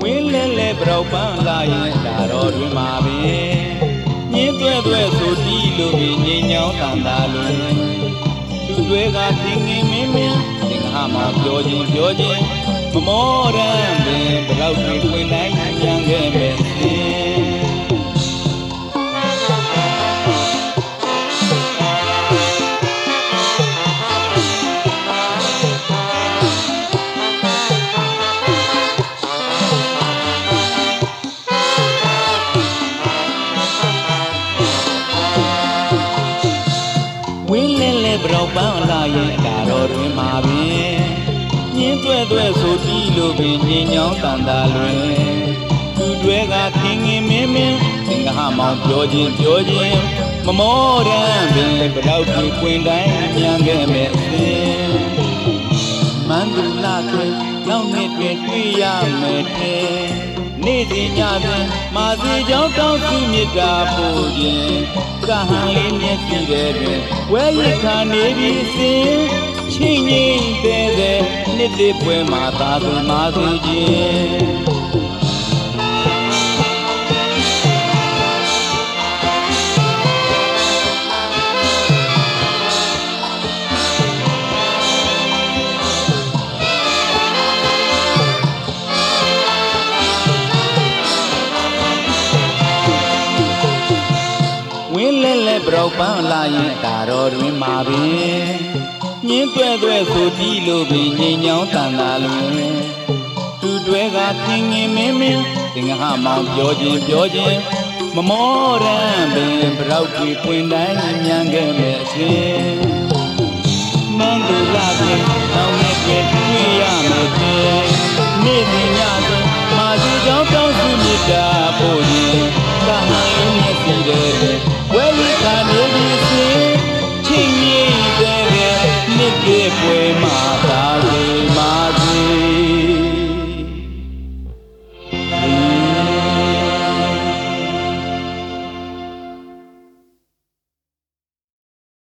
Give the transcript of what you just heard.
ဝင်းလဲလဲပရောက်ပန်းလာရင်ဒါတော့တွင်ပါပဲညင်းသွဲသွဲဆိုတီးလို့ပြီးငိမ်ညောင်းတန်တာလွင်သူတွေကတင်ငင်မင်းမင်းတင်ဟာမှာပြောချင်းပြောချင်းမမောရန်ပင်ပရောက်တွင်တွင်တိုင်း ဘရောက်ပန်းလာရဲ့ဒါတော်တွင်မှာပင်ညင်းသွဲသွဲဆိုတီးလို့ပင်ညင်ညောင်းတန်တာလွင်သူတွေကသင်ငင်မင်းမင်းသင်္ကဟမောင်ပြောခြင်းပြောခြင်းမမောရန်ပင်ဘရောက်ဒီပွင့်တိုင်းမြန်ခဲ့မဲ့စင်မန္တလာခေ နောက်နှစ်တွင်တွေ့ရမယ်တဲ့နေ့ဒီညတွင်မာစီကြောင့်တောင်းစုမြစ်တာပို့ခြင်းကဟန်လေးမျက်စီတဲ့တွင်ဝဲရိခါနေပြီးစင်ချင်းငိမ့်တဲ့တဲ့နှစ်တစ်ပွဲမှာသာသူမာစီခြင်း င်းလဲလဲဘရောက်ပန်းလာရင်ဒါတော်တွင်မှာပင်ညင်းသွဲသွဲဆိုတီးလို့ပင်ငိမ်ညောင်းတန်တာလွင်သူတွေကသင်ငင်မင်းမင်းသင်္ကဟမောင်ပြောခြင်းပြောခြင်းမမောရန်ပင်ဘရောက်ဒီပွင့်တိုင်းမြန်ခဲ့မဲ့အရှင်မန္တလာပင်တောင်းနဲ့တွေ့တွေ့ရမယ်ခြင်းနေ့ဒီညဆိုမာစီကြောင့်တောင်းစုမြစ်တာ ဝဲလိ